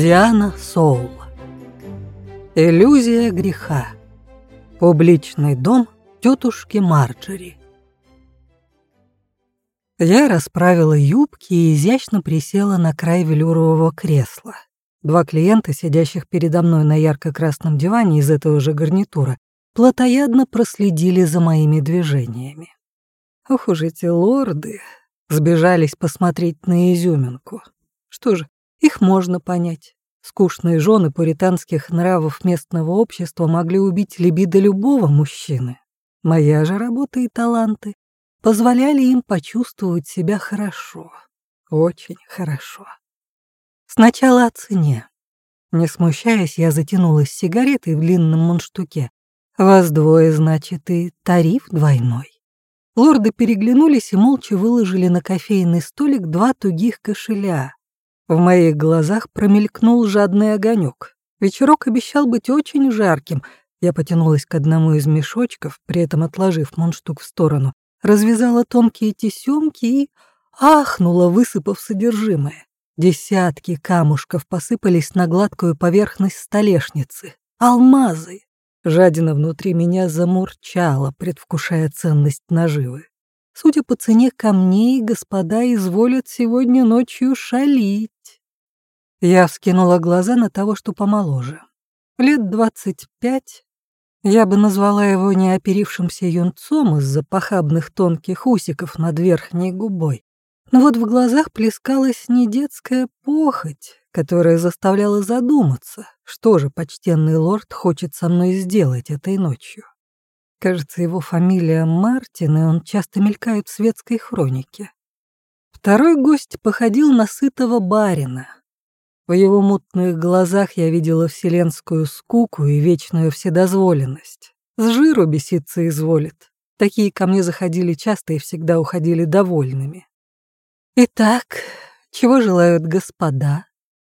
Диана Соул. Иллюзия греха. Публичный дом тетушки Марджери. Я расправила юбки и изящно присела на край велюрового кресла. Два клиента, сидящих передо мной на ярко-красном диване из этого же гарнитура, плотоядно проследили за моими движениями. Ох уж эти лорды сбежались посмотреть на изюминку. Что же, их можно понять. Скучные жены пуританских нравов местного общества могли убить либидо любого мужчины. Моя же работа и таланты позволяли им почувствовать себя хорошо. Очень хорошо. Сначала о цене. Не смущаясь, я затянулась сигаретой в длинном мундштуке. Вас двое, значит, и тариф двойной. Лорды переглянулись и молча выложили на кофейный столик два тугих кошеля, в моих глазах промелькнул жадный огонек. Вечерок обещал быть очень жарким. Я потянулась к одному из мешочков, при этом отложив мундштук в сторону, развязала тонкие тесемки и ахнула, высыпав содержимое. Десятки камушков посыпались на гладкую поверхность столешницы. Алмазы! Жадина внутри меня замурчала, предвкушая ценность наживы. Судя по цене камней, господа изволят сегодня ночью шалить. Я вскинула глаза на того, что помоложе. Лет двадцать пять. Я бы назвала его неоперившимся юнцом из-за похабных тонких усиков над верхней губой. Но вот в глазах плескалась не детская похоть, которая заставляла задуматься, что же почтенный лорд хочет со мной сделать этой ночью. Кажется, его фамилия Мартин, и он часто мелькает в светской хронике. Второй гость походил на сытого барина, в его мутных глазах я видела вселенскую скуку и вечную вседозволенность. С жиру беситься изволит. Такие ко мне заходили часто и всегда уходили довольными. «Итак, чего желают господа?»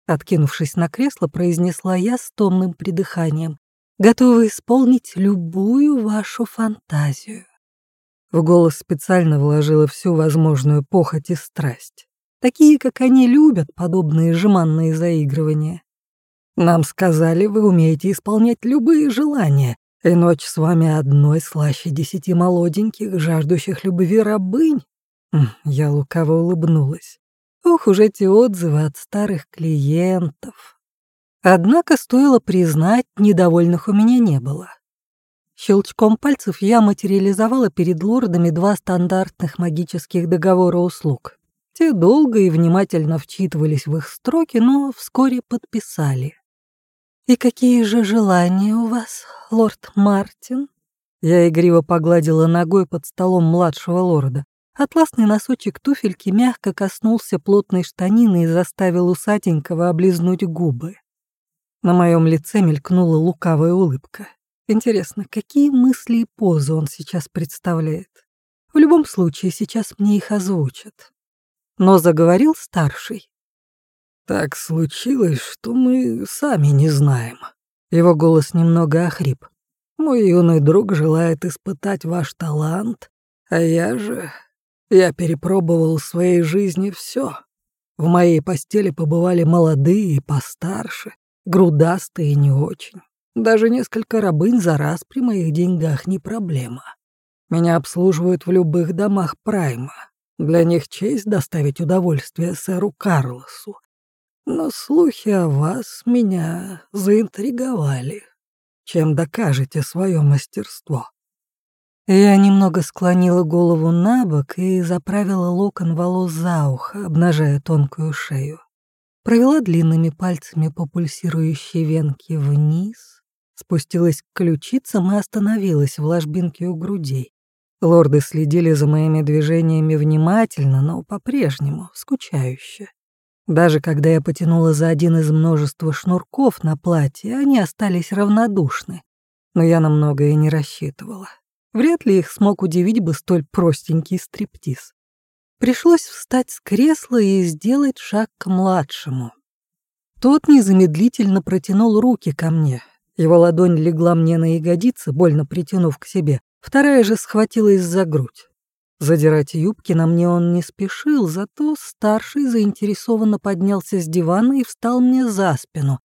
Откинувшись на кресло, произнесла я с томным придыханием. «Готовы исполнить любую вашу фантазию». В голос специально вложила всю возможную похоть и страсть. Такие, как они, любят подобные жеманные заигрывания. Нам сказали, вы умеете исполнять любые желания, и ночь с вами одной слаще десяти молоденьких, жаждущих любви рабынь. Я лукаво улыбнулась. Ох уж эти отзывы от старых клиентов. Однако, стоило признать, недовольных у меня не было. Щелчком пальцев я материализовала перед лордами два стандартных магических договора услуг. Те долго и внимательно вчитывались в их строки, но вскоре подписали. «И какие же желания у вас, лорд Мартин?» Я игриво погладила ногой под столом младшего лорда. Атласный носочек туфельки мягко коснулся плотной штанины и заставил усатенького облизнуть губы. На моем лице мелькнула лукавая улыбка. Интересно, какие мысли и позы он сейчас представляет? В любом случае, сейчас мне их озвучат но заговорил старший. «Так случилось, что мы сами не знаем». Его голос немного охрип. «Мой юный друг желает испытать ваш талант, а я же... Я перепробовал в своей жизни все. В моей постели побывали молодые и постарше, грудастые не очень. Даже несколько рабынь за раз при моих деньгах не проблема. Меня обслуживают в любых домах Прайма. Для них честь доставить удовольствие сэру Карлосу. Но слухи о вас меня заинтриговали. Чем докажете свое мастерство?» Я немного склонила голову на бок и заправила локон волос за ухо, обнажая тонкую шею. Провела длинными пальцами по пульсирующей венке вниз, спустилась к ключицам и остановилась в ложбинке у грудей. Лорды следили за моими движениями внимательно, но по-прежнему скучающе. Даже когда я потянула за один из множества шнурков на платье, они остались равнодушны. Но я на многое не рассчитывала. Вряд ли их смог удивить бы столь простенький стриптиз. Пришлось встать с кресла и сделать шаг к младшему. Тот незамедлительно протянул руки ко мне. Его ладонь легла мне на ягодицы, больно притянув к себе, Вторая же схватилась за грудь. Задирать юбки на мне он не спешил, зато старший заинтересованно поднялся с дивана и встал мне за спину.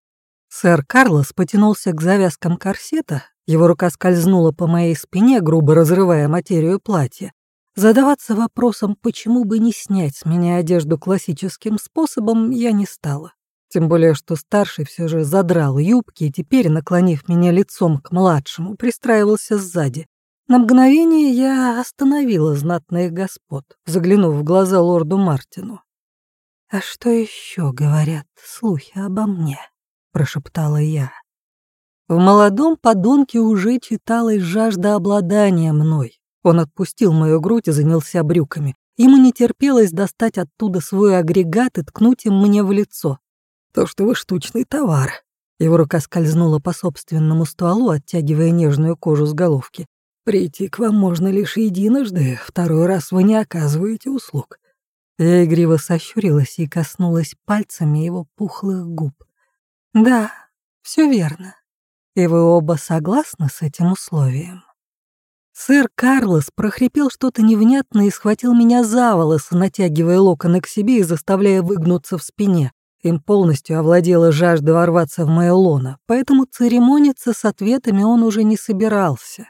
Сэр Карлос потянулся к завязкам корсета, его рука скользнула по моей спине, грубо разрывая материю платья. Задаваться вопросом, почему бы не снять с меня одежду классическим способом, я не стала. Тем более, что старший все же задрал юбки и теперь, наклонив меня лицом к младшему, пристраивался сзади. На мгновение я остановила знатных господ, заглянув в глаза лорду Мартину. «А что еще говорят слухи обо мне?» — прошептала я. В молодом подонке уже читалась жажда обладания мной. Он отпустил мою грудь и занялся брюками. Ему не терпелось достать оттуда свой агрегат и ткнуть им мне в лицо. «То, что вы штучный товар». Его рука скользнула по собственному стволу, оттягивая нежную кожу с головки. Прийти к вам можно лишь единожды, второй раз вы не оказываете услуг». Я игриво сощурилась и коснулась пальцами его пухлых губ. «Да, все верно. И вы оба согласны с этим условием?» Сэр Карлос прохрипел что-то невнятное и схватил меня за волосы, натягивая локоны к себе и заставляя выгнуться в спине. Им полностью овладела жажда ворваться в мое лоно, поэтому церемониться с ответами он уже не собирался.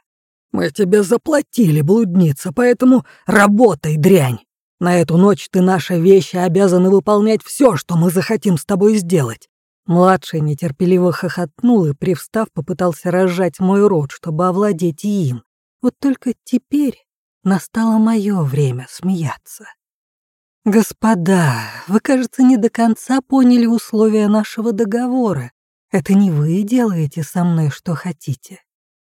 Мы тебе заплатили, блудница, поэтому работай, дрянь. На эту ночь ты наши вещи обязаны выполнять все, что мы захотим с тобой сделать». Младший нетерпеливо хохотнул и, привстав, попытался разжать мой рот, чтобы овладеть им. Вот только теперь настало мое время смеяться. «Господа, вы, кажется, не до конца поняли условия нашего договора. Это не вы делаете со мной, что хотите,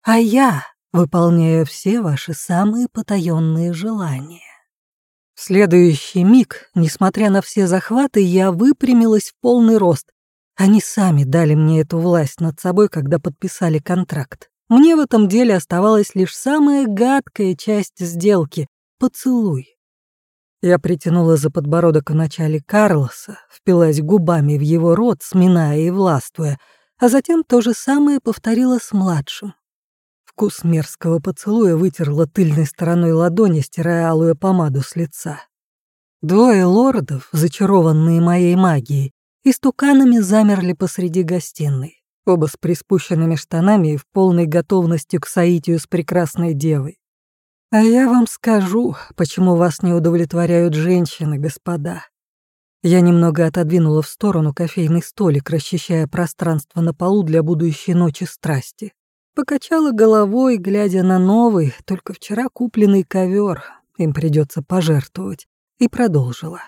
а я выполняя все ваши самые потаенные желания. В следующий миг, несмотря на все захваты, я выпрямилась в полный рост. Они сами дали мне эту власть над собой, когда подписали контракт. Мне в этом деле оставалась лишь самая гадкая часть сделки — поцелуй. Я притянула за подбородок в начале Карлоса, впилась губами в его рот, сминая и властвуя, а затем то же самое повторила с младшим. Вкус мерзкого поцелуя вытерла тыльной стороной ладони, стирая алую помаду с лица. Двое лордов, зачарованные моей магией, истуканами замерли посреди гостиной, оба с приспущенными штанами и в полной готовности к соитию с прекрасной девой. А я вам скажу, почему вас не удовлетворяют женщины, господа. Я немного отодвинула в сторону кофейный столик, расчищая пространство на полу для будущей ночи страсти. Покачала головой, глядя на новый, только вчера купленный ковер. Им придется пожертвовать. И продолжила.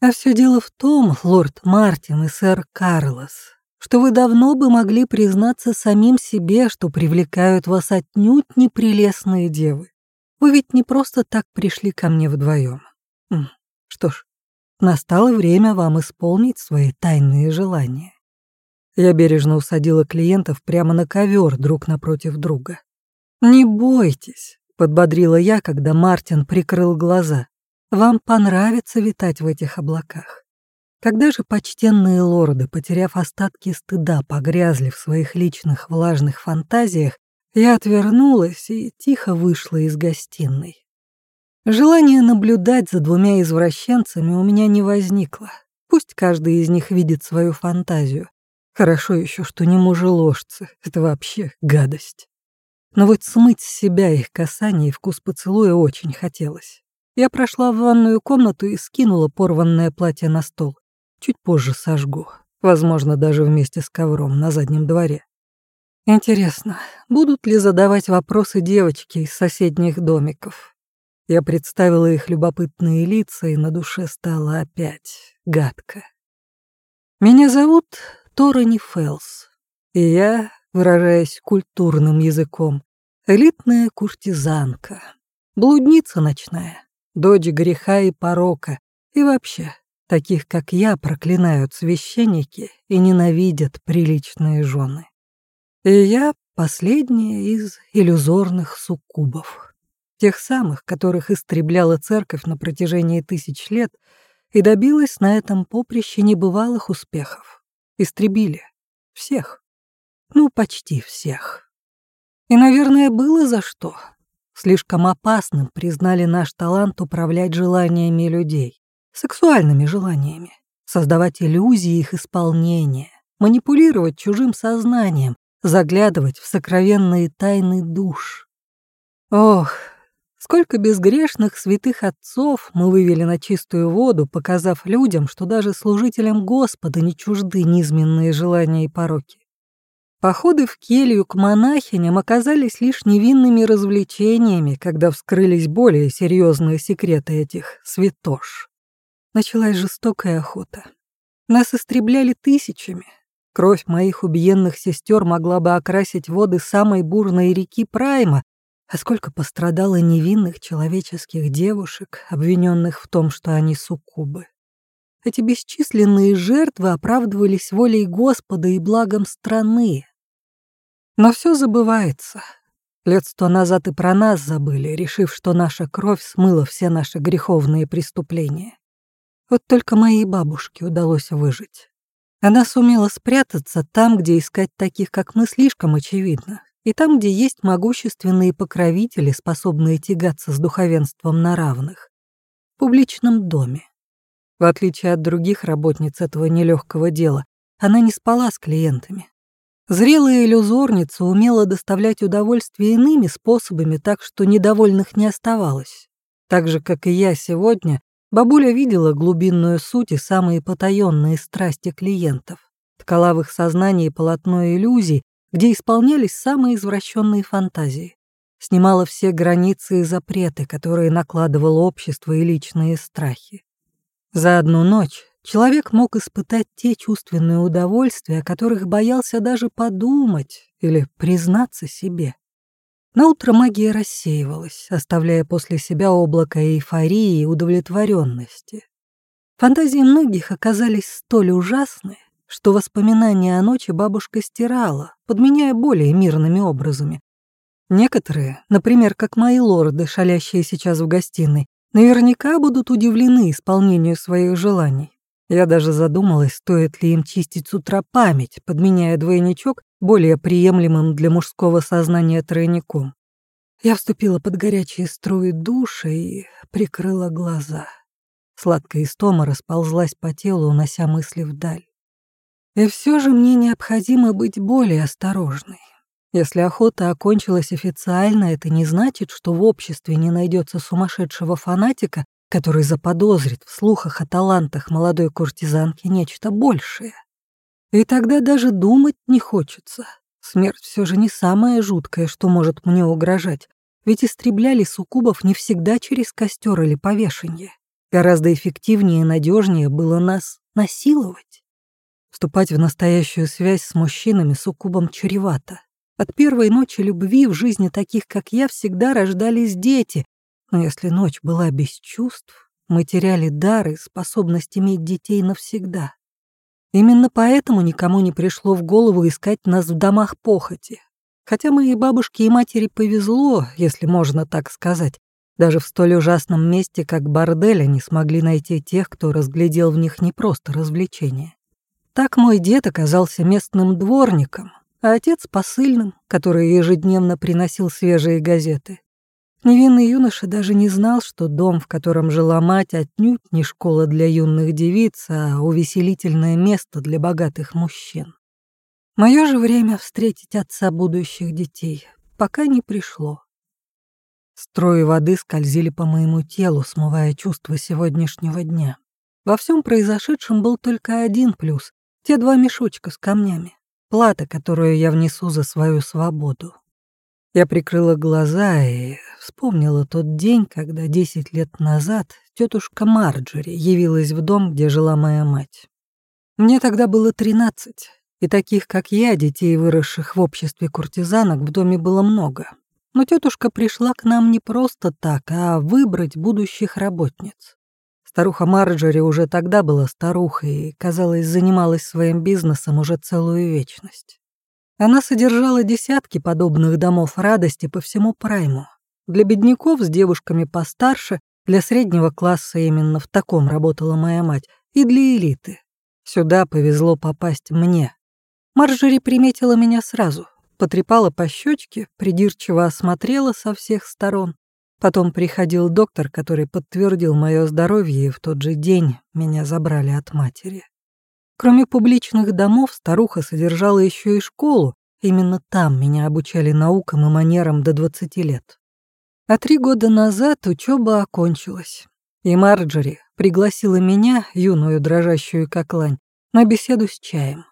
А все дело в том, лорд Мартин и сэр Карлос, что вы давно бы могли признаться самим себе, что привлекают вас отнюдь непрелестные девы. Вы ведь не просто так пришли ко мне вдвоем. Что ж, настало время вам исполнить свои тайные желания. Я бережно усадила клиентов прямо на ковер друг напротив друга. «Не бойтесь», — подбодрила я, когда Мартин прикрыл глаза. «Вам понравится витать в этих облаках». Когда же почтенные лорды, потеряв остатки стыда, погрязли в своих личных влажных фантазиях, я отвернулась и тихо вышла из гостиной. Желание наблюдать за двумя извращенцами у меня не возникло. Пусть каждый из них видит свою фантазию. Хорошо еще, что не мужеложцы. Это вообще гадость. Но вот смыть с себя их касание и вкус поцелуя очень хотелось. Я прошла в ванную комнату и скинула порванное платье на стол. Чуть позже сожгу. Возможно, даже вместе с ковром на заднем дворе. Интересно, будут ли задавать вопросы девочки из соседних домиков? Я представила их любопытные лица, и на душе стало опять гадко. Меня зовут Торони Фелс. И я, выражаясь культурным языком, элитная куртизанка, блудница ночная, дочь греха и порока, и вообще, таких как я проклинают священники и ненавидят приличные жены. И я последняя из иллюзорных суккубов, тех самых, которых истребляла церковь на протяжении тысяч лет и добилась на этом поприще небывалых успехов. Истребили. Всех. Ну, почти всех. И, наверное, было за что. слишком опасным признали наш талант управлять желаниями людей, сексуальными желаниями, создавать иллюзии их исполнения, манипулировать чужим сознанием, заглядывать в сокровенные тайны душ. Ох, сколько безгрешных святых отцов мы вывели на чистую воду, показав людям, что даже служителям Господа не чужды низменные желания и пороки. Походы в келью к монахиням оказались лишь невинными развлечениями, когда вскрылись более серьезные секреты этих святош. Началась жестокая охота. Нас истребляли тысячами. Кровь моих убиенных сестер могла бы окрасить воды самой бурной реки Прайма, а сколько пострадало невинных человеческих девушек, обвиненных в том, что они суккубы. Эти бесчисленные жертвы оправдывались волей Господа и благом страны, но все забывается. Лет сто назад и про нас забыли, решив, что наша кровь смыла все наши греховные преступления. Вот только моей бабушке удалось выжить. Она сумела спрятаться там, где искать таких, как мы, слишком очевидно, и там, где есть могущественные покровители, способные тягаться с духовенством на равных. В публичном доме. В отличие от других работниц этого нелегкого дела, она не спала с клиентами, Зрелая иллюзорница умела доставлять удовольствие иными способами, так что недовольных не оставалось. Так же, как и я сегодня, бабуля видела глубинную суть и самые потаенные страсти клиентов, ткала в их сознании полотно иллюзий, где исполнялись самые извращенные фантазии, снимала все границы и запреты, которые накладывало общество и личные страхи. За одну ночь человек мог испытать те чувственные удовольствия, о которых боялся даже подумать или признаться себе. На утро магия рассеивалась, оставляя после себя облако эйфории и удовлетворенности. Фантазии многих оказались столь ужасны, что воспоминания о ночи бабушка стирала, подменяя более мирными образами. Некоторые, например, как мои лорды, шалящие сейчас в гостиной, наверняка будут удивлены исполнению своих желаний. Я даже задумалась, стоит ли им чистить с утра память, подменяя двойничок более приемлемым для мужского сознания тройником. Я вступила под горячие струи душа и прикрыла глаза. Сладкая истома расползлась по телу, унося мысли вдаль. И все же мне необходимо быть более осторожной. Если охота окончилась официально, это не значит, что в обществе не найдется сумасшедшего фанатика, который заподозрит в слухах о талантах молодой куртизанки нечто большее. И тогда даже думать не хочется. Смерть все же не самое жуткое, что может мне угрожать, ведь истребляли суккубов не всегда через костер или повешение. Гораздо эффективнее и надежнее было нас насиловать. Вступать в настоящую связь с мужчинами суккубом чревато. От первой ночи любви в жизни таких, как я, всегда рождались дети, но если ночь была без чувств, мы теряли дар и способность иметь детей навсегда. Именно поэтому никому не пришло в голову искать нас в домах похоти. Хотя моей бабушке и матери повезло, если можно так сказать. Даже в столь ужасном месте, как бордель, они смогли найти тех, кто разглядел в них не просто развлечения. Так мой дед оказался местным дворником, а отец — посыльным, который ежедневно приносил свежие газеты. Невинный юноша даже не знал, что дом, в котором жила мать, отнюдь не школа для юных девиц, а увеселительное место для богатых мужчин. Мое же время встретить отца будущих детей пока не пришло. Строи воды скользили по моему телу, смывая чувства сегодняшнего дня. Во всем произошедшем был только один плюс — те два мешочка с камнями, плата, которую я внесу за свою свободу. Я прикрыла глаза и вспомнила тот день, когда десять лет назад тетушка Марджори явилась в дом, где жила моя мать. Мне тогда было тринадцать, и таких, как я, детей, выросших в обществе куртизанок, в доме было много. Но тетушка пришла к нам не просто так, а выбрать будущих работниц. Старуха Марджори уже тогда была старухой и, казалось, занималась своим бизнесом уже целую вечность. Она содержала десятки подобных домов радости по всему Прайму. Для бедняков с девушками постарше, для среднего класса именно в таком работала моя мать, и для элиты. Сюда повезло попасть мне. Марджори приметила меня сразу. потрепала по щечке, придирчиво осмотрела со всех сторон. Потом приходил доктор, который подтвердил мое здоровье, и в тот же день меня забрали от матери. Кроме публичных домов, старуха содержала еще и школу. Именно там меня обучали наукам и манерам до 20 лет. А три года назад учеба окончилась. И Марджори пригласила меня, юную дрожащую как лань, на беседу с чаем.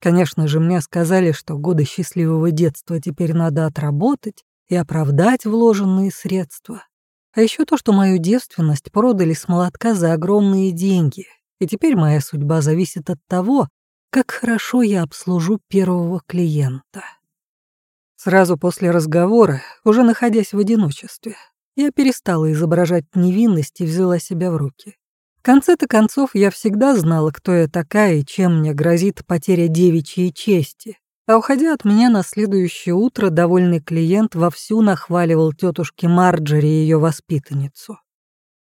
Конечно же, мне сказали, что годы счастливого детства теперь надо отработать и оправдать вложенные средства. А еще то, что мою девственность продали с молотка за огромные деньги, и теперь моя судьба зависит от того, как хорошо я обслужу первого клиента. Сразу после разговора, уже находясь в одиночестве, я перестала изображать невинность и взяла себя в руки. В конце-то концов, я всегда знала, кто я такая и чем мне грозит потеря девичьей чести. А уходя от меня на следующее утро, довольный клиент вовсю нахваливал тетушке Марджери и ее воспитанницу.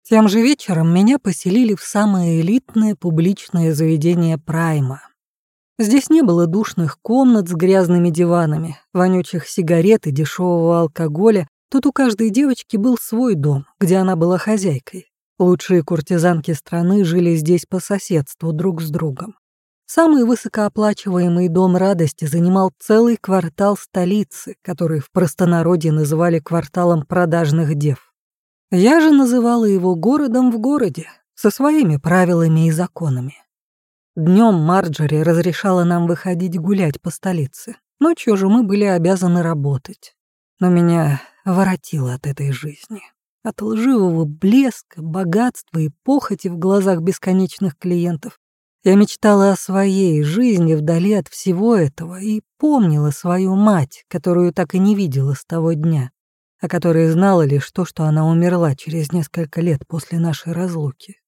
Тем же вечером меня поселили в самое элитное публичное заведение Прайма. Здесь не было душных комнат с грязными диванами, вонючих сигарет и дешевого алкоголя. Тут у каждой девочки был свой дом, где она была хозяйкой. Лучшие куртизанки страны жили здесь по соседству друг с другом. Самый высокооплачиваемый дом радости занимал целый квартал столицы, который в простонародье называли кварталом продажных дев. Я же называла его городом в городе, со своими правилами и законами. Днем Марджори разрешала нам выходить гулять по столице. Ночью же мы были обязаны работать. Но меня воротило от этой жизни. От лживого блеска, богатства и похоти в глазах бесконечных клиентов. Я мечтала о своей жизни вдали от всего этого и помнила свою мать, которую так и не видела с того дня о которой знала лишь то, что она умерла через несколько лет после нашей разлуки.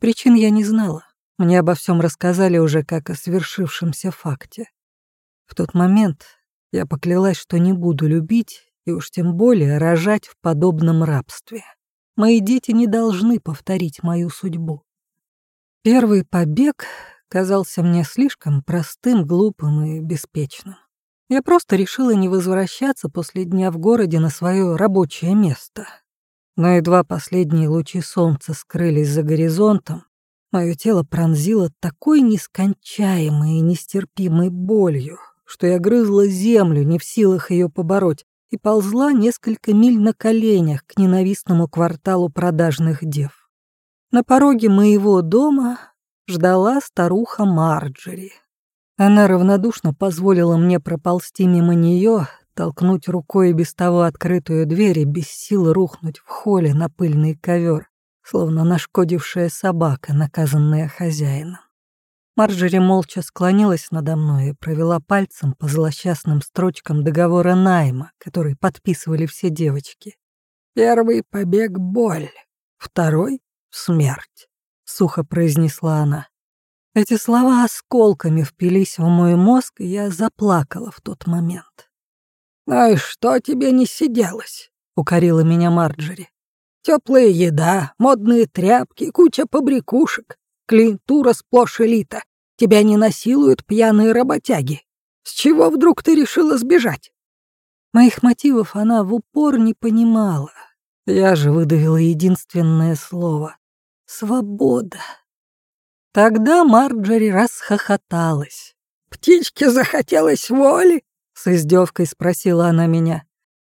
Причин я не знала. Мне обо всем рассказали уже как о свершившемся факте. В тот момент я поклялась, что не буду любить и уж тем более рожать в подобном рабстве. Мои дети не должны повторить мою судьбу. Первый побег казался мне слишком простым, глупым и беспечным. Я просто решила не возвращаться после дня в городе на свое рабочее место. Но едва последние лучи солнца скрылись за горизонтом, мое тело пронзило такой нескончаемой и нестерпимой болью, что я грызла землю, не в силах ее побороть, и ползла несколько миль на коленях к ненавистному кварталу продажных дев. На пороге моего дома ждала старуха Марджери, она равнодушно позволила мне проползти мимо нее, толкнуть рукой без того открытую дверь и без сил рухнуть в холле на пыльный ковер, словно нашкодившая собака, наказанная хозяином. Марджери молча склонилась надо мной и провела пальцем по злосчастным строчкам договора найма, который подписывали все девочки. «Первый побег — боль, второй — смерть», — сухо произнесла она. Эти слова осколками впились в мой мозг, и я заплакала в тот момент. «Ну что тебе не сиделось?» — укорила меня Марджери. «Теплая еда, модные тряпки, куча побрякушек, клиентура сплошь элита. Тебя не насилуют пьяные работяги. С чего вдруг ты решила сбежать?» Моих мотивов она в упор не понимала. Я же выдавила единственное слово — «свобода». Тогда Марджери расхохоталась. «Птичке захотелось воли?» — с издевкой спросила она меня.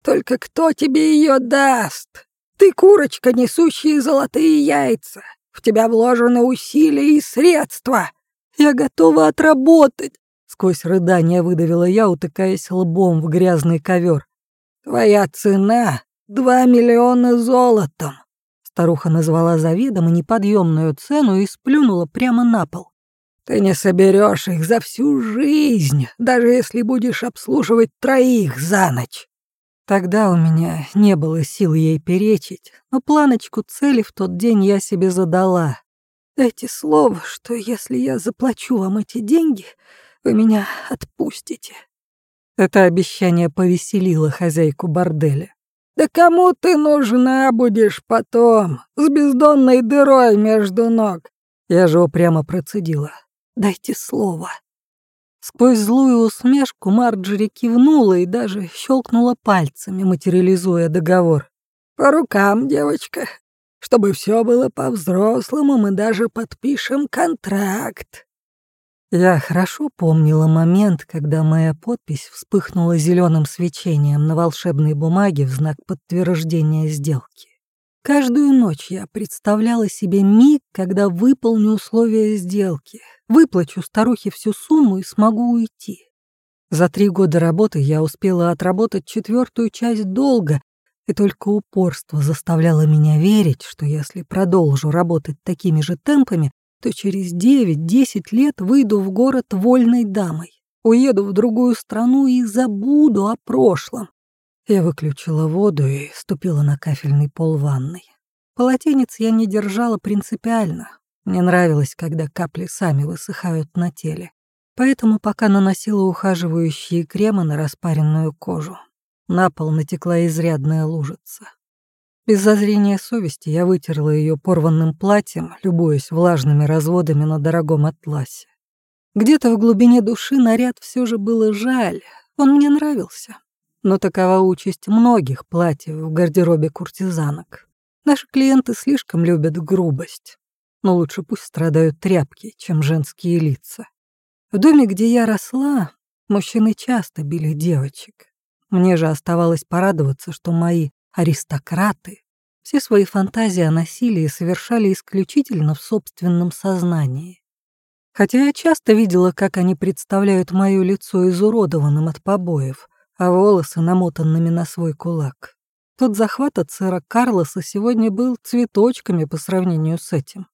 «Только кто тебе ее даст? Ты курочка, несущая золотые яйца. В тебя вложены усилия и средства. Я готова отработать!» Сквозь рыдание выдавила я, утыкаясь лбом в грязный ковер. «Твоя цена — два миллиона золотом. Старуха назвала заведомо неподъемную цену и сплюнула прямо на пол. «Ты не соберешь их за всю жизнь, даже если будешь обслуживать троих за ночь». Тогда у меня не было сил ей перечить, но планочку цели в тот день я себе задала. Дайте слово, что если я заплачу вам эти деньги, вы меня отпустите. Это обещание повеселило хозяйку борделя. Да кому ты нужна будешь потом, с бездонной дырой между ног? Я же упрямо процедила. Дайте слово. Сквозь злую усмешку Марджери кивнула и даже щелкнула пальцами, материализуя договор. «По рукам, девочка. Чтобы все было по-взрослому, мы даже подпишем контракт». Я хорошо помнила момент, когда моя подпись вспыхнула зеленым свечением на волшебной бумаге в знак подтверждения сделки. Каждую ночь я представляла себе миг, когда выполню условия сделки, выплачу старухе всю сумму и смогу уйти. За три года работы я успела отработать четвертую часть долга, и только упорство заставляло меня верить, что если продолжу работать такими же темпами, то через 9-10 лет выйду в город вольной дамой, уеду в другую страну и забуду о прошлом. Я выключила воду и ступила на кафельный пол ванной. Полотенец я не держала принципиально. Мне нравилось, когда капли сами высыхают на теле. Поэтому пока наносила ухаживающие кремы на распаренную кожу. На пол натекла изрядная лужица. Без зазрения совести я вытерла ее порванным платьем, любуясь влажными разводами на дорогом атласе. Где-то в глубине души наряд все же было жаль, он мне нравился. Но такова участь многих платьев в гардеробе куртизанок. Наши клиенты слишком любят грубость, но лучше пусть страдают тряпки, чем женские лица. В доме, где я росла, мужчины часто били девочек. Мне же оставалось порадоваться, что мои аристократы все свои фантазии о насилии совершали исключительно в собственном сознании. Хотя я часто видела, как они представляют мое лицо изуродованным от побоев, а волосы намотанными на свой кулак. Тот захват от сэра Карлоса сегодня был цветочками по сравнению с этим.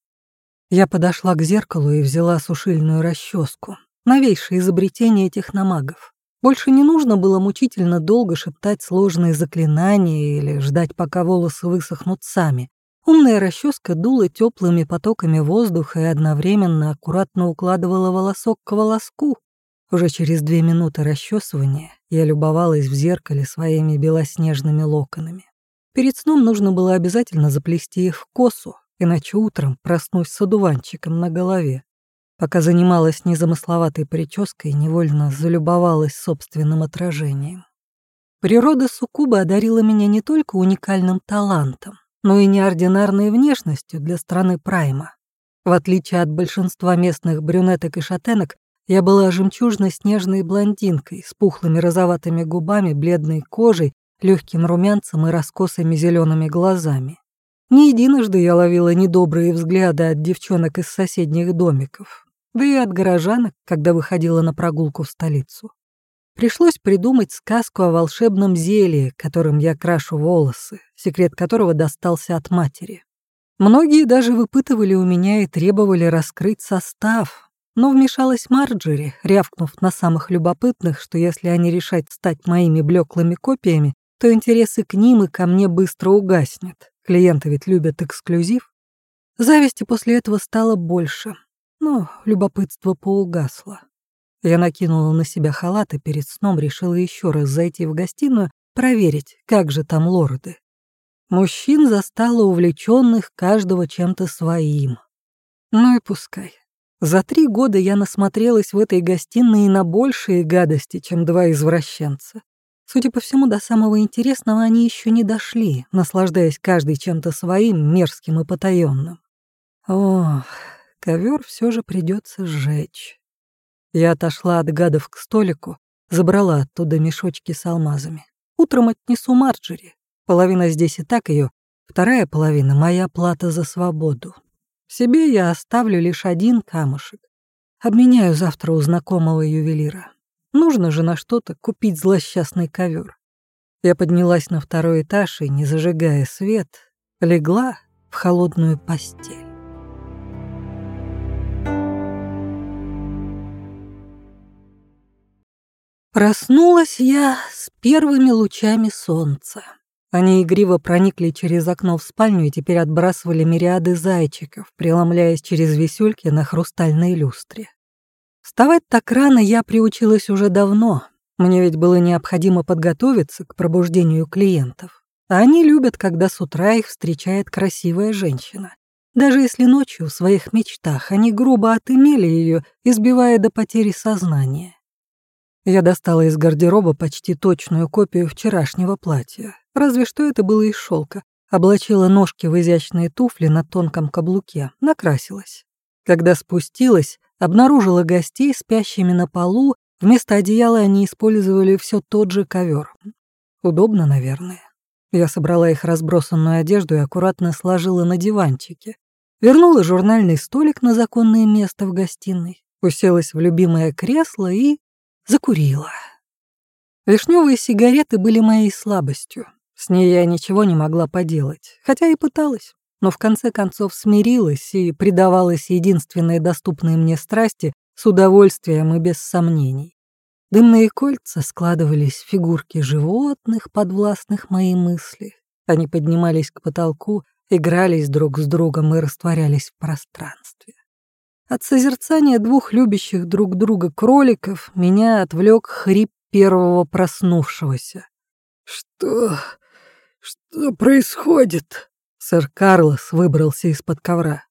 Я подошла к зеркалу и взяла сушильную расческу, новейшее изобретение техномагов. Больше не нужно было мучительно долго шептать сложные заклинания или ждать, пока волосы высохнут сами. Умная расческа дула теплыми потоками воздуха и одновременно аккуратно укладывала волосок к волоску. Уже через две минуты расчесывания я любовалась в зеркале своими белоснежными локонами. Перед сном нужно было обязательно заплести их в косу, иначе утром проснусь с одуванчиком на голове. Пока занималась незамысловатой прической, невольно залюбовалась собственным отражением. Природа Сукуба одарила меня не только уникальным талантом, но и неординарной внешностью для страны Прайма. В отличие от большинства местных брюнеток и шатенок, я была жемчужно-снежной блондинкой с пухлыми розоватыми губами, бледной кожей, легким румянцем и раскосыми зелеными глазами. Не единожды я ловила недобрые взгляды от девчонок из соседних домиков, да и от горожанок, когда выходила на прогулку в столицу. Пришлось придумать сказку о волшебном зелье, которым я крашу волосы, секрет которого достался от матери. Многие даже выпытывали у меня и требовали раскрыть состав, но вмешалась Марджери, рявкнув на самых любопытных, что если они решат стать моими блеклыми копиями, то интересы к ним и ко мне быстро угаснет. Клиенты ведь любят эксклюзив. Зависти после этого стало больше, но любопытство поугасло. Я накинула на себя халат и перед сном решила еще раз зайти в гостиную, проверить, как же там лорды. Мужчин застало увлеченных каждого чем-то своим. Ну и пускай. За три года я насмотрелась в этой гостиной на большие гадости, чем два извращенца. Судя по всему, до самого интересного они еще не дошли, наслаждаясь каждый чем-то своим, мерзким и потаенным. Ох, ковер все же придется сжечь. Я отошла от гадов к столику, забрала оттуда мешочки с алмазами. Утром отнесу Марджери. Половина здесь и так ее, вторая половина — моя плата за свободу. Себе я оставлю лишь один камушек. Обменяю завтра у знакомого ювелира. Нужно же на что-то купить злосчастный ковер. Я поднялась на второй этаж и, не зажигая свет, легла в холодную постель. Проснулась я с первыми лучами солнца. Они игриво проникли через окно в спальню и теперь отбрасывали мириады зайчиков, преломляясь через висюльки на хрустальной люстре. Вставать так рано я приучилась уже давно. Мне ведь было необходимо подготовиться к пробуждению клиентов. А они любят, когда с утра их встречает красивая женщина. Даже если ночью в своих мечтах они грубо отымели ее, избивая до потери сознания. Я достала из гардероба почти точную копию вчерашнего платья, разве что это было из шелка. Облачила ножки в изящные туфли на тонком каблуке, накрасилась. Когда спустилась, обнаружила гостей, спящими на полу, вместо одеяла они использовали все тот же ковер. Удобно, наверное. Я собрала их разбросанную одежду и аккуратно сложила на диванчике. Вернула журнальный столик на законное место в гостиной, уселась в любимое кресло и закурила. Вишневые сигареты были моей слабостью. С ней я ничего не могла поделать, хотя и пыталась, но в конце концов смирилась и предавалась единственной доступной мне страсти с удовольствием и без сомнений. Дымные кольца складывались в фигурки животных, подвластных моей мысли. Они поднимались к потолку, игрались друг с другом и растворялись в пространстве. От созерцания двух любящих друг друга кроликов меня отвлек хрип первого проснувшегося. «Что? Что происходит?» Сэр Карлос выбрался из-под ковра.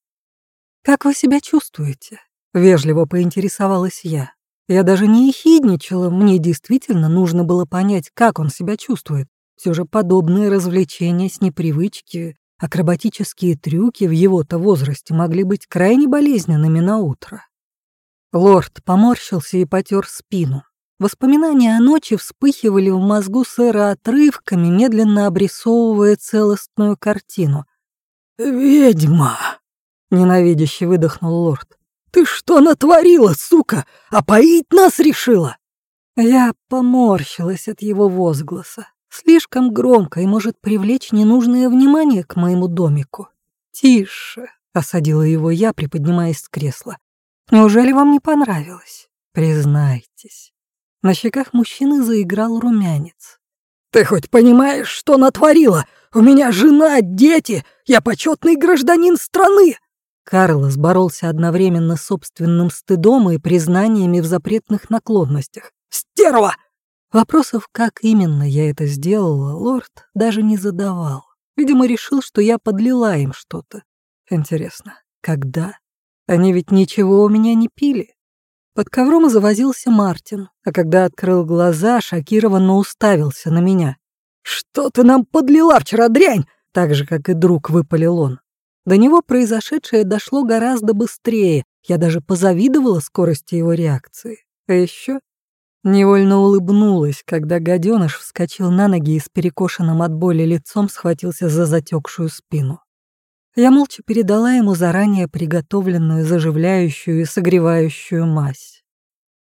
«Как вы себя чувствуете?» — вежливо поинтересовалась я. Я даже не ехидничала, мне действительно нужно было понять, как он себя чувствует. Все же подобные развлечения с непривычки, акробатические трюки в его-то возрасте могли быть крайне болезненными на утро. Лорд поморщился и потер спину. Воспоминания о ночи вспыхивали в мозгу сэра отрывками, медленно обрисовывая целостную картину. «Ведьма!» — ненавидяще выдохнул лорд. «Ты что натворила, сука? Опоить нас решила?» Я поморщилась от его возгласа. Слишком громко и может привлечь ненужное внимание к моему домику. «Тише», — осадила его я, приподнимаясь с кресла. «Неужели вам не понравилось? Признайтесь». На щеках мужчины заиграл румянец. «Ты хоть понимаешь, что натворила? У меня жена, дети, я почетный гражданин страны!» Карлос боролся одновременно с собственным стыдом и признаниями в запретных наклонностях. «Стерва!» Вопросов, как именно я это сделала, лорд даже не задавал. Видимо, решил, что я подлила им что-то. Интересно, когда? Они ведь ничего у меня не пили. Под ковром завозился Мартин, а когда открыл глаза, шокированно уставился на меня. «Что ты нам подлила вчера, дрянь?» Так же, как и друг, выпалил он. До него произошедшее дошло гораздо быстрее, я даже позавидовала скорости его реакции. А еще невольно улыбнулась, когда гаденыш вскочил на ноги и с перекошенным от боли лицом схватился за затекшую спину. Я молча передала ему заранее приготовленную заживляющую и согревающую мазь.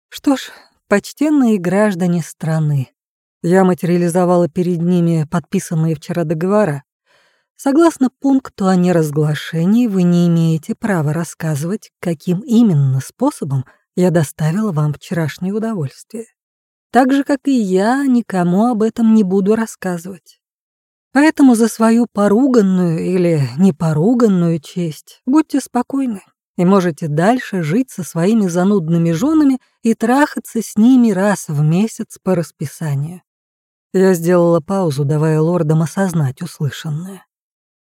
Что ж, почтенные граждане страны, я материализовала перед ними подписанные вчера договора. Согласно пункту о неразглашении, вы не имеете права рассказывать, каким именно способом я доставила вам вчерашнее удовольствие. Так же, как и я, никому об этом не буду рассказывать. Поэтому за свою поруганную или непоруганную честь будьте спокойны и можете дальше жить со своими занудными женами и трахаться с ними раз в месяц по расписанию. Я сделала паузу, давая лордам осознать услышанное.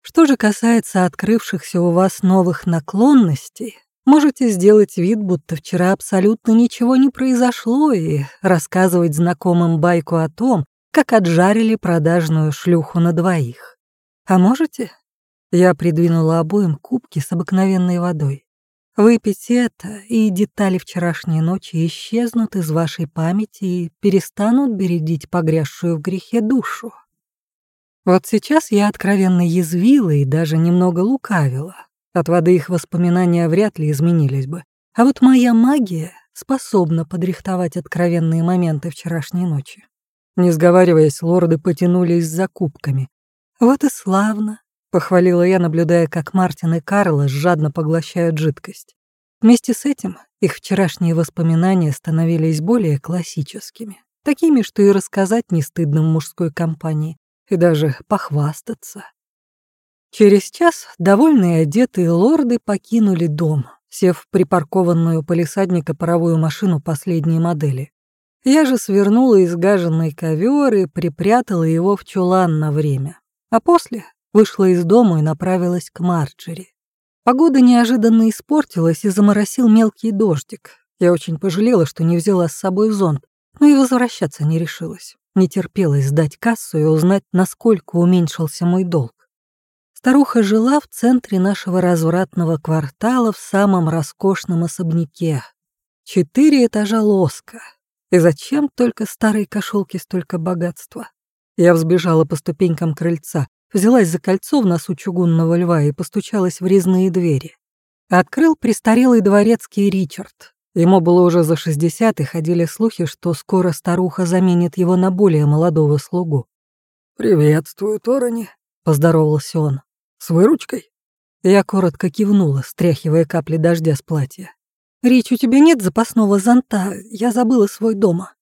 Что же касается открывшихся у вас новых наклонностей, можете сделать вид, будто вчера абсолютно ничего не произошло и рассказывать знакомым байку о том, как отжарили продажную шлюху на двоих. А можете? Я придвинула обоим кубки с обыкновенной водой. Выпить это, и детали вчерашней ночи исчезнут из вашей памяти и перестанут бередить погрязшую в грехе душу. Вот сейчас я откровенно язвила и даже немного лукавила. От воды их воспоминания вряд ли изменились бы. А вот моя магия способна подрихтовать откровенные моменты вчерашней ночи. Не сговариваясь, лорды потянулись за кубками. «Вот и славно», — похвалила я, наблюдая, как Мартин и Карла жадно поглощают жидкость. Вместе с этим их вчерашние воспоминания становились более классическими, такими, что и рассказать не стыдно в мужской компании, и даже похвастаться. Через час довольные одетые лорды покинули дом, сев в припаркованную полисадника паровую машину последней модели. Я же свернула изгаженный ковер и припрятала его в чулан на время. А после вышла из дома и направилась к Марджери. Погода неожиданно испортилась и заморосил мелкий дождик. Я очень пожалела, что не взяла с собой зонт. но и возвращаться не решилась. Не терпелось сдать кассу и узнать, насколько уменьшился мой долг. Старуха жила в центре нашего развратного квартала в самом роскошном особняке. Четыре этажа лоска. И зачем только старой кошелке столько богатства? Я взбежала по ступенькам крыльца, взялась за кольцо в носу чугунного льва и постучалась в резные двери. Открыл престарелый дворецкий Ричард. Ему было уже за 60, и ходили слухи, что скоро старуха заменит его на более молодого слугу. «Приветствую, Торони», — поздоровался он. «С выручкой?» Я коротко кивнула, стряхивая капли дождя с платья. «Рич, у тебя нет запасного зонта? Я забыла свой дома».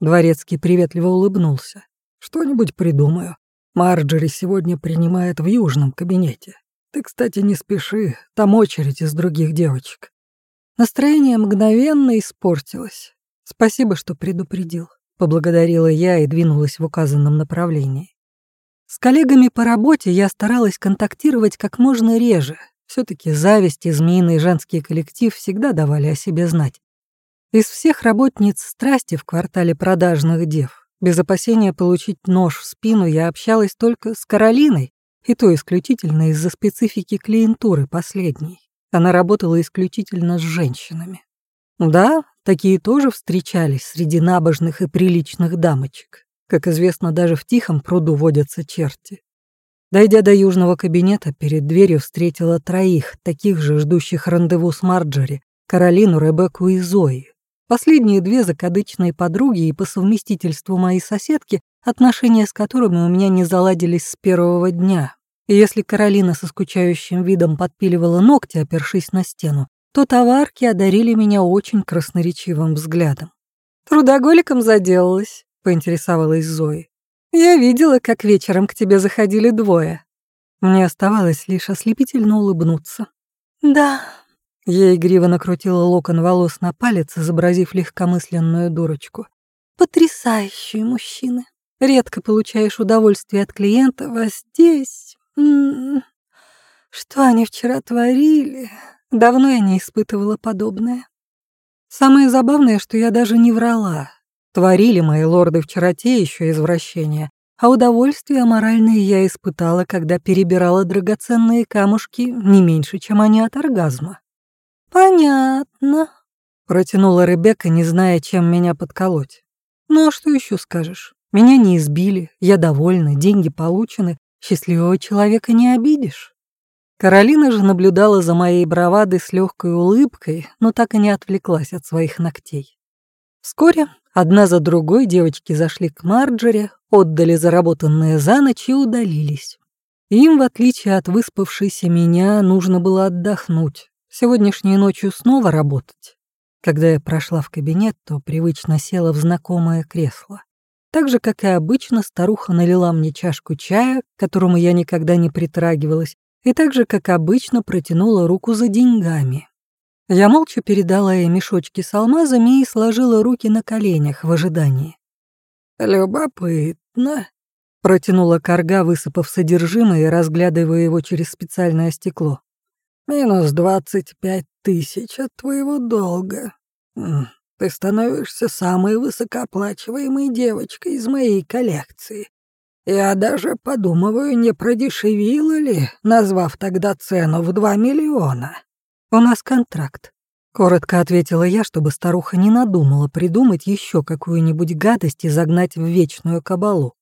Дворецкий приветливо улыбнулся. «Что-нибудь придумаю. Марджери сегодня принимает в южном кабинете. Ты, кстати, не спеши, там очередь из других девочек. Настроение мгновенно испортилось. Спасибо, что предупредил. Поблагодарила я и двинулась в указанном направлении. С коллегами по работе я старалась контактировать как можно реже. все таки зависть и змеиный женский коллектив всегда давали о себе знать. Из всех работниц страсти в квартале продажных дев, без опасения получить нож в спину, я общалась только с Каролиной, и то исключительно из-за специфики клиентуры последней. Она работала исключительно с женщинами. Да, такие тоже встречались среди набожных и приличных дамочек. Как известно, даже в тихом пруду водятся черти. Дойдя до южного кабинета, перед дверью встретила троих, таких же ждущих рандеву с Марджери, Каролину, Ребекку и Зои. Последние две закадычные подруги и по совместительству мои соседки, отношения с которыми у меня не заладились с первого дня. И если Каролина со скучающим видом подпиливала ногти, опершись на стену, то товарки одарили меня очень красноречивым взглядом. «Трудоголиком заделалась», — поинтересовалась Зои. «Я видела, как вечером к тебе заходили двое». Мне оставалось лишь ослепительно улыбнуться. «Да». Я игриво накрутила локон волос на палец, изобразив легкомысленную дурочку. «Потрясающие мужчины. Редко получаешь удовольствие от клиентов, а здесь... М -м -м. Что они вчера творили? Давно я не испытывала подобное. Самое забавное, что я даже не врала. Творили мои лорды вчера те еще извращения, а удовольствие моральное я испытала, когда перебирала драгоценные камушки не меньше, чем они от оргазма. «Понятно», — протянула Ребекка, не зная, чем меня подколоть. «Ну а что еще скажешь? Меня не избили, я довольна, деньги получены, счастливого человека не обидишь». Каролина же наблюдала за моей бравадой с легкой улыбкой, но так и не отвлеклась от своих ногтей. Вскоре одна за другой девочки зашли к Марджери, отдали заработанные за ночь и удалились. Им, в отличие от выспавшейся меня, нужно было отдохнуть, сегодняшней ночью снова работать. Когда я прошла в кабинет, то привычно села в знакомое кресло. Так же, как и обычно, старуха налила мне чашку чая, к которому я никогда не притрагивалась, и так же, как обычно, протянула руку за деньгами. Я молча передала ей мешочки с алмазами и сложила руки на коленях в ожидании. «Любопытно», — протянула корга, высыпав содержимое и разглядывая его через специальное стекло. «Минус двадцать пять тысяч от твоего долга. Ты становишься самой высокооплачиваемой девочкой из моей коллекции. Я даже подумываю, не продешевила ли, назвав тогда цену в два миллиона. У нас контракт. Коротко ответила я, чтобы старуха не надумала придумать еще какую-нибудь гадость и загнать в вечную кабалу.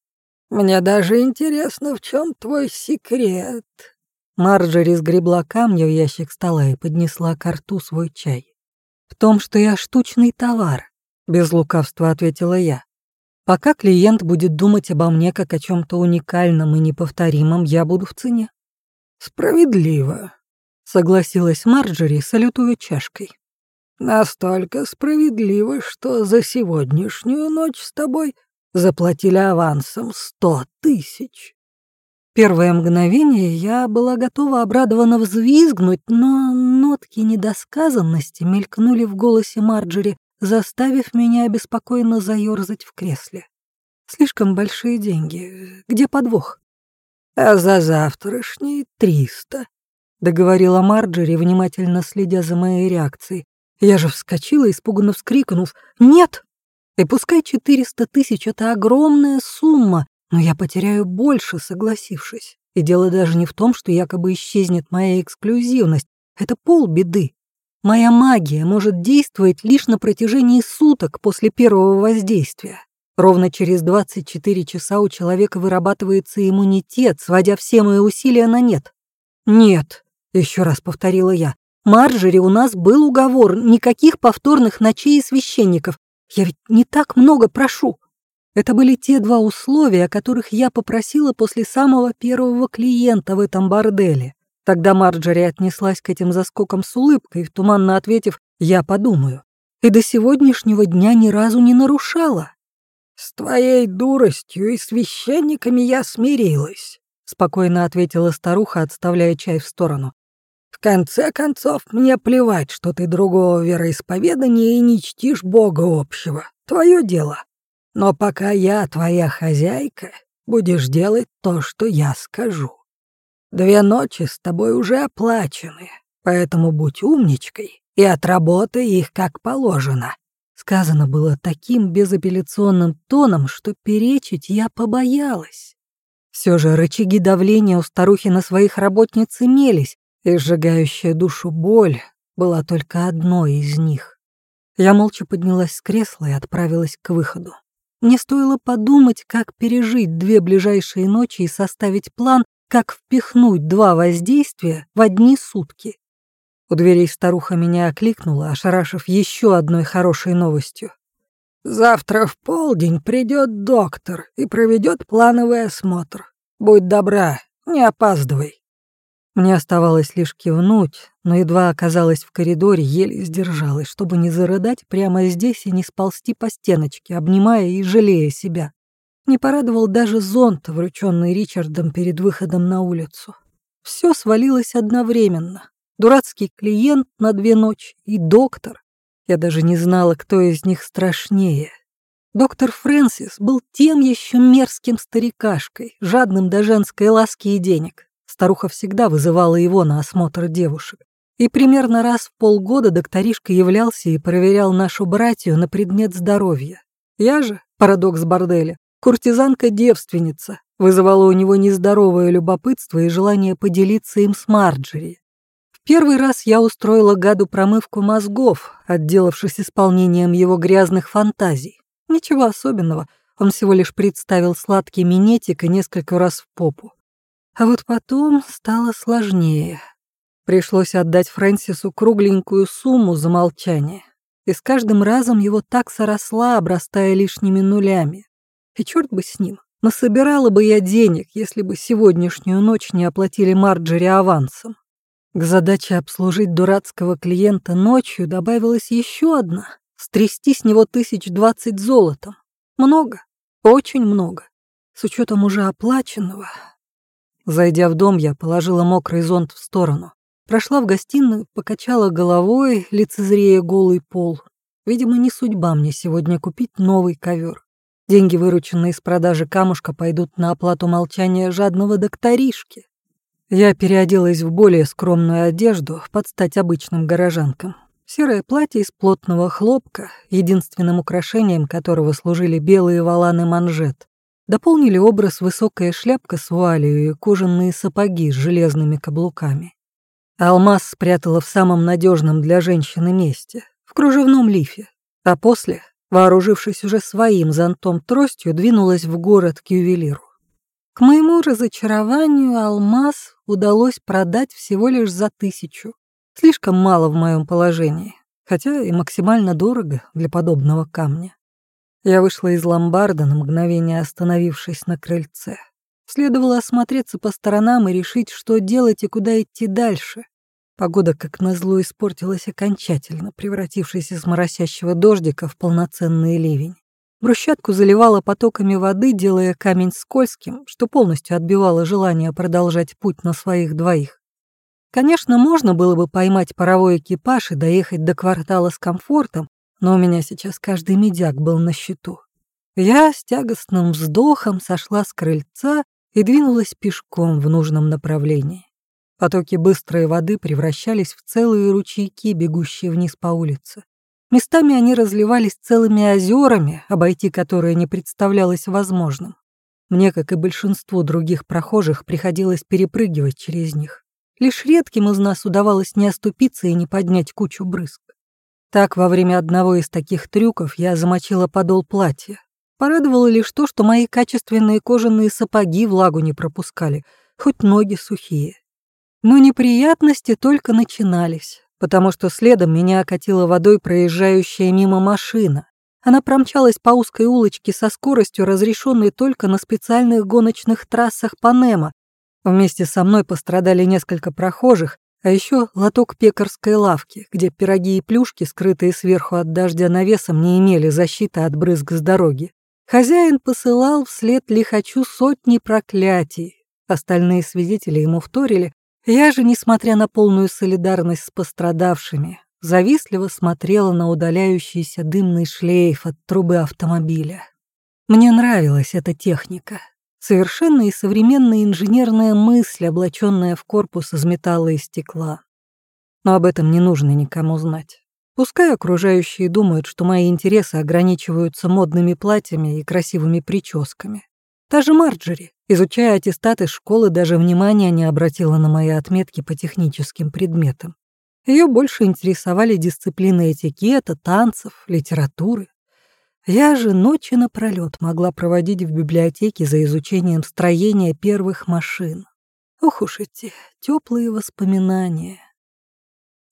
Мне даже интересно, в чем твой секрет. Марджери сгребла камни в ящик стола и поднесла к рту свой чай. «В том, что я штучный товар», — без лукавства ответила я. «Пока клиент будет думать обо мне как о чем то уникальном и неповторимом, я буду в цене». «Справедливо», — согласилась Марджери, салютуя чашкой. «Настолько справедливо, что за сегодняшнюю ночь с тобой заплатили авансом сто тысяч». Первое мгновение я была готова обрадованно взвизгнуть, но нотки недосказанности мелькнули в голосе Марджери, заставив меня обеспокоенно заерзать в кресле. Слишком большие деньги. Где подвох? А за завтрашний триста, договорила Марджери, внимательно следя за моей реакцией. Я же вскочила, испуганно вскрикнув «Нет!» И пускай 400 тысяч — это огромная сумма, но я потеряю больше, согласившись. И дело даже не в том, что якобы исчезнет моя эксклюзивность. Это полбеды. Моя магия может действовать лишь на протяжении суток после первого воздействия. Ровно через 24 часа у человека вырабатывается иммунитет, сводя все мои усилия на нет. «Нет», — еще раз повторила я, — «Марджери, у нас был уговор, никаких повторных ночей и священников. Я ведь не так много прошу». Это были те два условия, о которых я попросила после самого первого клиента в этом борделе. Тогда Марджери отнеслась к этим заскокам с улыбкой, туманно ответив «я подумаю». И до сегодняшнего дня ни разу не нарушала. «С твоей дуростью и священниками я смирилась», — спокойно ответила старуха, отставляя чай в сторону. «В конце концов, мне плевать, что ты другого вероисповедания и не чтишь Бога общего. Твое дело. Но пока я твоя хозяйка, будешь делать то, что я скажу». Две ночи с тобой уже оплачены, поэтому будь умничкой и отработай их как положено». Сказано было таким безапелляционным тоном, что перечить я побоялась. Все же рычаги давления у старухи на своих работниц имелись, и сжигающая душу боль была только одной из них. Я молча поднялась с кресла и отправилась к выходу. Мне стоило подумать, как пережить две ближайшие ночи и составить план, как впихнуть два воздействия в одни сутки? У дверей старуха меня окликнула, ошарашив еще одной хорошей новостью. «Завтра в полдень придет доктор и проведет плановый осмотр. Будь добра, не опаздывай». Мне оставалось лишь кивнуть, но едва оказалась в коридоре, еле сдержалась, чтобы не зарыдать прямо здесь и не сползти по стеночке, обнимая и жалея себя. Не порадовал даже зонт, врученный Ричардом перед выходом на улицу. Все свалилось одновременно. Дурацкий клиент на две ночи и доктор. Я даже не знала, кто из них страшнее. Доктор Фрэнсис был тем еще мерзким старикашкой, жадным до женской ласки и денег. Старуха всегда вызывала его на осмотр девушек. И примерно раз в полгода докторишка являлся и проверял нашу братью на предмет здоровья. Я же, парадокс борделя, Куртизанка-девственница вызывала у него нездоровое любопытство и желание поделиться им с Марджери. В первый раз я устроила гаду промывку мозгов, отделавшись исполнением его грязных фантазий. Ничего особенного, он всего лишь представил сладкий минетик и несколько раз в попу. А вот потом стало сложнее. Пришлось отдать Фрэнсису кругленькую сумму за молчание. И с каждым разом его такса росла, обрастая лишними нулями. И черт бы с ним, насобирала бы я денег, если бы сегодняшнюю ночь не оплатили Марджери авансом. К задаче обслужить дурацкого клиента ночью добавилась еще одна — стрясти с него тысяч двадцать золотом. Много, очень много, с учетом уже оплаченного. Зайдя в дом, я положила мокрый зонт в сторону. Прошла в гостиную, покачала головой, лицезрея голый пол. Видимо, не судьба мне сегодня купить новый ковер. Деньги, вырученные из продажи камушка, пойдут на оплату молчания жадного докторишки. Я переоделась в более скромную одежду, под стать обычным горожанкам. Серое платье из плотного хлопка, единственным украшением которого служили белые валаны манжет. Дополнили образ высокая шляпка с вуалью и кожаные сапоги с железными каблуками. Алмаз спрятала в самом надежном для женщины месте, в кружевном лифе, а после вооружившись уже своим зонтом-тростью, двинулась в город к ювелиру. К моему разочарованию алмаз удалось продать всего лишь за тысячу. Слишком мало в моем положении, хотя и максимально дорого для подобного камня. Я вышла из ломбарда, на мгновение остановившись на крыльце. Следовало осмотреться по сторонам и решить, что делать и куда идти дальше. Погода, как назло, испортилась окончательно, превратившись из моросящего дождика в полноценный ливень. Брусчатку заливало потоками воды, делая камень скользким, что полностью отбивало желание продолжать путь на своих двоих. Конечно, можно было бы поймать паровой экипаж и доехать до квартала с комфортом, но у меня сейчас каждый медяк был на счету. Я с тягостным вздохом сошла с крыльца и двинулась пешком в нужном направлении. Потоки быстрой воды превращались в целые ручейки, бегущие вниз по улице. Местами они разливались целыми озерами, обойти которые не представлялось возможным. Мне, как и большинству других прохожих, приходилось перепрыгивать через них. Лишь редким из нас удавалось не оступиться и не поднять кучу брызг. Так, во время одного из таких трюков я замочила подол платья. Порадовало лишь то, что мои качественные кожаные сапоги влагу не пропускали, хоть ноги сухие. Но неприятности только начинались, потому что следом меня окатила водой проезжающая мимо машина. Она промчалась по узкой улочке со скоростью, разрешенной только на специальных гоночных трассах Панема. Вместе со мной пострадали несколько прохожих, а еще лоток пекарской лавки, где пироги и плюшки, скрытые сверху от дождя навесом, не имели защиты от брызг с дороги. Хозяин посылал вслед лихачу сотни проклятий. Остальные свидетели ему вторили. Я же, несмотря на полную солидарность с пострадавшими, завистливо смотрела на удаляющийся дымный шлейф от трубы автомобиля. Мне нравилась эта техника. Совершенно и современная инженерная мысль, облаченная в корпус из металла и стекла. Но об этом не нужно никому знать. Пускай окружающие думают, что мои интересы ограничиваются модными платьями и красивыми прическами. Та же Марджери, изучая аттестаты школы, даже внимания не обратила на мои отметки по техническим предметам. Ее больше интересовали дисциплины этикета, танцев, литературы. Я же ночи напролёт могла проводить в библиотеке за изучением строения первых машин. Ох уж эти теплые воспоминания.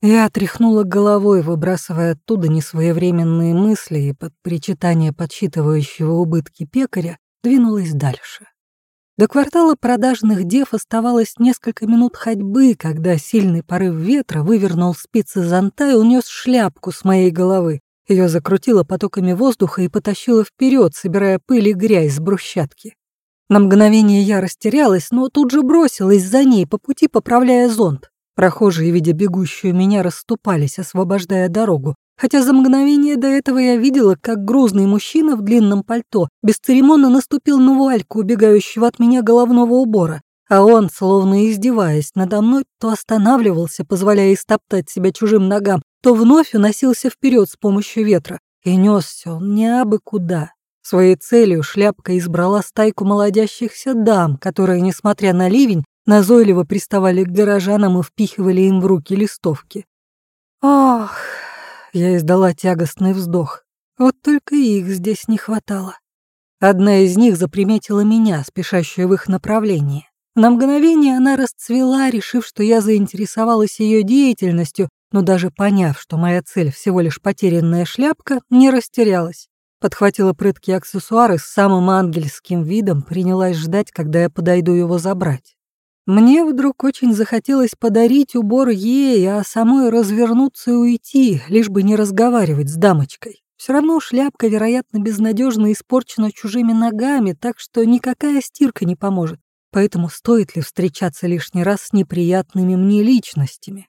Я отряхнула головой, выбрасывая оттуда несвоевременные мысли и под причитание подсчитывающего убытки пекаря двинулась дальше. До квартала продажных дев оставалось несколько минут ходьбы, когда сильный порыв ветра вывернул спицы зонта и унес шляпку с моей головы. Ее закрутило потоками воздуха и потащило вперед, собирая пыль и грязь с брусчатки. На мгновение я растерялась, но тут же бросилась за ней, по пути поправляя зонт. Прохожие, видя бегущую меня, расступались, освобождая дорогу, хотя за мгновение до этого я видела, как грузный мужчина в длинном пальто бесцеремонно наступил на вуальку убегающего от меня головного убора, а он, словно издеваясь надо мной, то останавливался, позволяя истоптать себя чужим ногам, то вновь уносился вперед с помощью ветра. И несся он не абы куда. Своей целью шляпка избрала стайку молодящихся дам, которые, несмотря на ливень, назойливо приставали к горожанам и впихивали им в руки листовки. Ох, я издала тягостный вздох. Вот только их здесь не хватало. Одна из них заприметила меня, спешащую в их направлении. На мгновение она расцвела, решив, что я заинтересовалась ее деятельностью, но даже поняв, что моя цель всего лишь потерянная шляпка, не растерялась. Подхватила прыткие аксессуары с самым ангельским видом, принялась ждать, когда я подойду его забрать. Мне вдруг очень захотелось подарить убор ей, а самой развернуться и уйти, лишь бы не разговаривать с дамочкой. Все равно шляпка, вероятно, безнадежно испорчена чужими ногами, так что никакая стирка не поможет. Поэтому стоит ли встречаться лишний раз с неприятными мне личностями?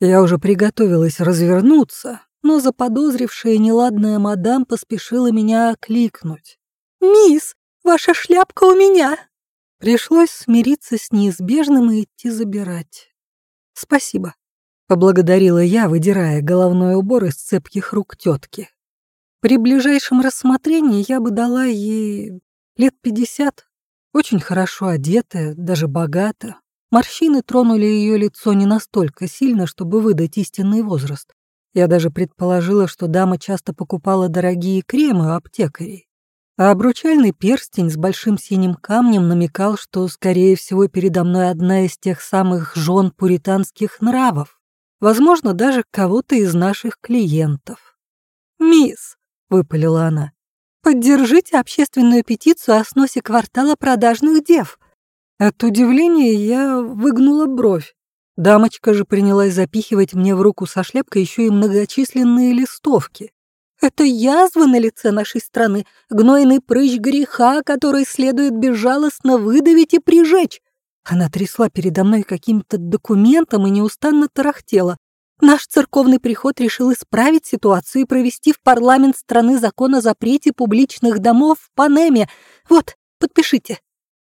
Я уже приготовилась развернуться, но заподозрившая неладная мадам поспешила меня окликнуть. «Мисс, ваша шляпка у меня!» Пришлось смириться с неизбежным и идти забирать. «Спасибо», — поблагодарила я, выдирая головной убор из цепких рук тетки. При ближайшем рассмотрении я бы дала ей лет пятьдесят, очень хорошо одетая, даже богата. Морщины тронули ее лицо не настолько сильно, чтобы выдать истинный возраст. Я даже предположила, что дама часто покупала дорогие кремы у аптекарей. А обручальный перстень с большим синим камнем намекал, что, скорее всего, передо мной одна из тех самых жен пуританских нравов. Возможно, даже кого-то из наших клиентов. «Мисс», — выпалила она, — «поддержите общественную петицию о сносе квартала продажных дев». От удивления я выгнула бровь. Дамочка же принялась запихивать мне в руку со шляпкой еще и многочисленные листовки. Это язва на лице нашей страны, гнойный прыщ греха, который следует безжалостно выдавить и прижечь. Она трясла передо мной каким-то документом и неустанно тарахтела. Наш церковный приход решил исправить ситуацию и провести в парламент страны закон о запрете публичных домов в Панеме. Вот, подпишите.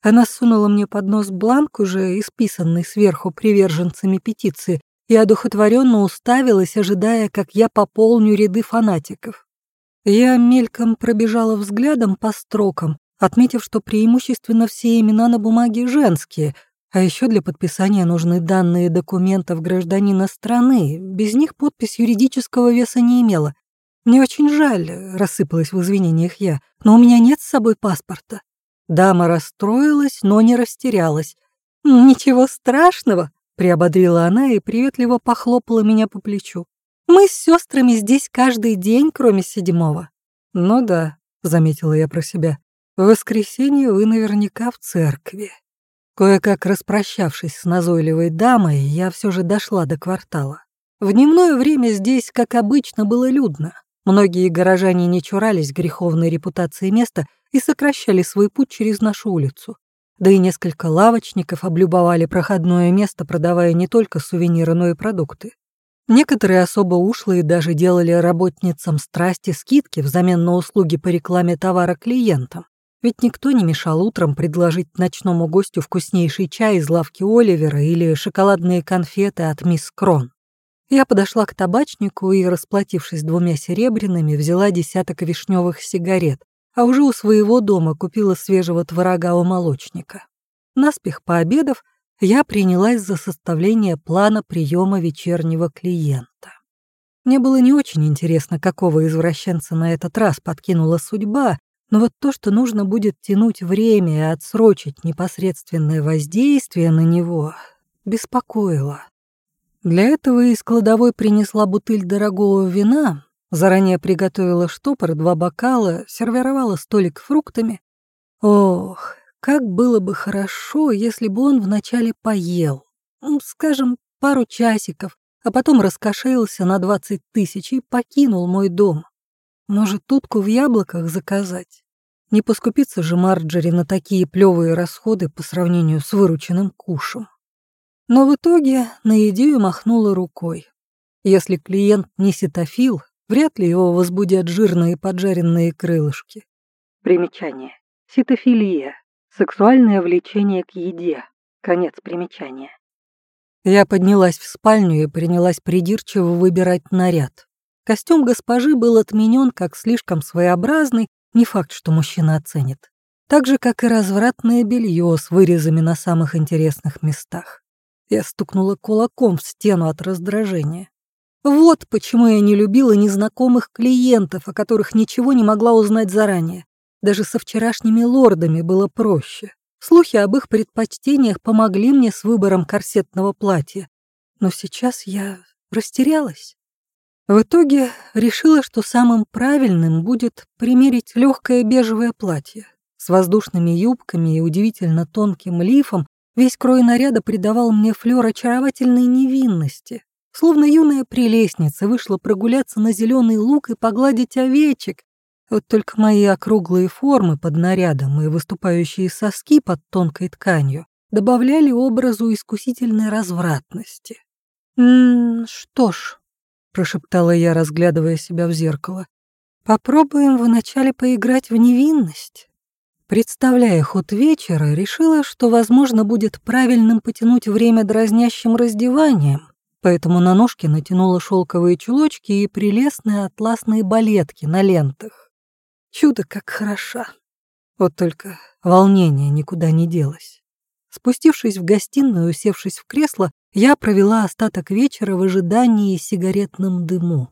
Она сунула мне под нос бланк, уже исписанный сверху приверженцами петиции, и одухотворенно уставилась, ожидая, как я пополню ряды фанатиков. Я мельком пробежала взглядом по строкам, отметив, что преимущественно все имена на бумаге женские, а еще для подписания нужны данные документов гражданина страны, без них подпись юридического веса не имела. Мне очень жаль, рассыпалась в извинениях я, но у меня нет с собой паспорта. Дама расстроилась, но не растерялась. «Ничего страшного», — приободрила она и приветливо похлопала меня по плечу. «Мы с сестрами здесь каждый день, кроме седьмого». «Ну да», — заметила я про себя. «В воскресенье вы наверняка в церкви». Кое-как распрощавшись с назойливой дамой, я все же дошла до квартала. В дневное время здесь, как обычно, было людно. Многие горожане не чурались греховной репутации места и сокращали свой путь через нашу улицу. Да и несколько лавочников облюбовали проходное место, продавая не только сувениры, но и продукты. Некоторые особо ушлые даже делали работницам страсти скидки взамен на услуги по рекламе товара клиентам. Ведь никто не мешал утром предложить ночному гостю вкуснейший чай из лавки Оливера или шоколадные конфеты от мисс Крон. Я подошла к табачнику и, расплатившись двумя серебряными, взяла десяток вишневых сигарет, а уже у своего дома купила свежего творога у молочника. Наспех пообедав, я принялась за составление плана приема вечернего клиента. Мне было не очень интересно, какого извращенца на этот раз подкинула судьба, но вот то, что нужно будет тянуть время и отсрочить непосредственное воздействие на него, беспокоило. Для этого из кладовой принесла бутыль дорогого вина, заранее приготовила штопор, два бокала, сервировала столик фруктами. Ох, как было бы хорошо, если бы он вначале поел, скажем, пару часиков, а потом раскошелился на двадцать тысяч и покинул мой дом. Может, утку в яблоках заказать? Не поскупиться же Марджери на такие плевые расходы по сравнению с вырученным кушем. Но в итоге на идею махнула рукой. Если клиент не ситофил, вряд ли его возбудят жирные поджаренные крылышки. Примечание. Ситофилия. Сексуальное влечение к еде. Конец примечания. Я поднялась в спальню и принялась придирчиво выбирать наряд. Костюм госпожи был отменен как слишком своеобразный, не факт, что мужчина оценит. Так же, как и развратное белье с вырезами на самых интересных местах. Я стукнула кулаком в стену от раздражения. Вот почему я не любила незнакомых клиентов, о которых ничего не могла узнать заранее. Даже со вчерашними лордами было проще. Слухи об их предпочтениях помогли мне с выбором корсетного платья. Но сейчас я растерялась. В итоге решила, что самым правильным будет примерить легкое бежевое платье с воздушными юбками и удивительно тонким лифом, Весь крой наряда придавал мне флёр очаровательной невинности, словно юная прелестница вышла прогуляться на зеленый луг и погладить овечек. Вот только мои округлые формы под нарядом и выступающие соски под тонкой тканью добавляли образу искусительной развратности. «М -м, «Что ж», — прошептала я, разглядывая себя в зеркало, — «попробуем вначале поиграть в невинность». Представляя ход вечера, решила, что, возможно, будет правильным потянуть время дразнящим раздеванием, поэтому на ножки натянула шелковые чулочки и прелестные атласные балетки на лентах. Чудо как хороша. Вот только волнение никуда не делось. Спустившись в гостиную, усевшись в кресло, я провела остаток вечера в ожидании сигаретном дыму.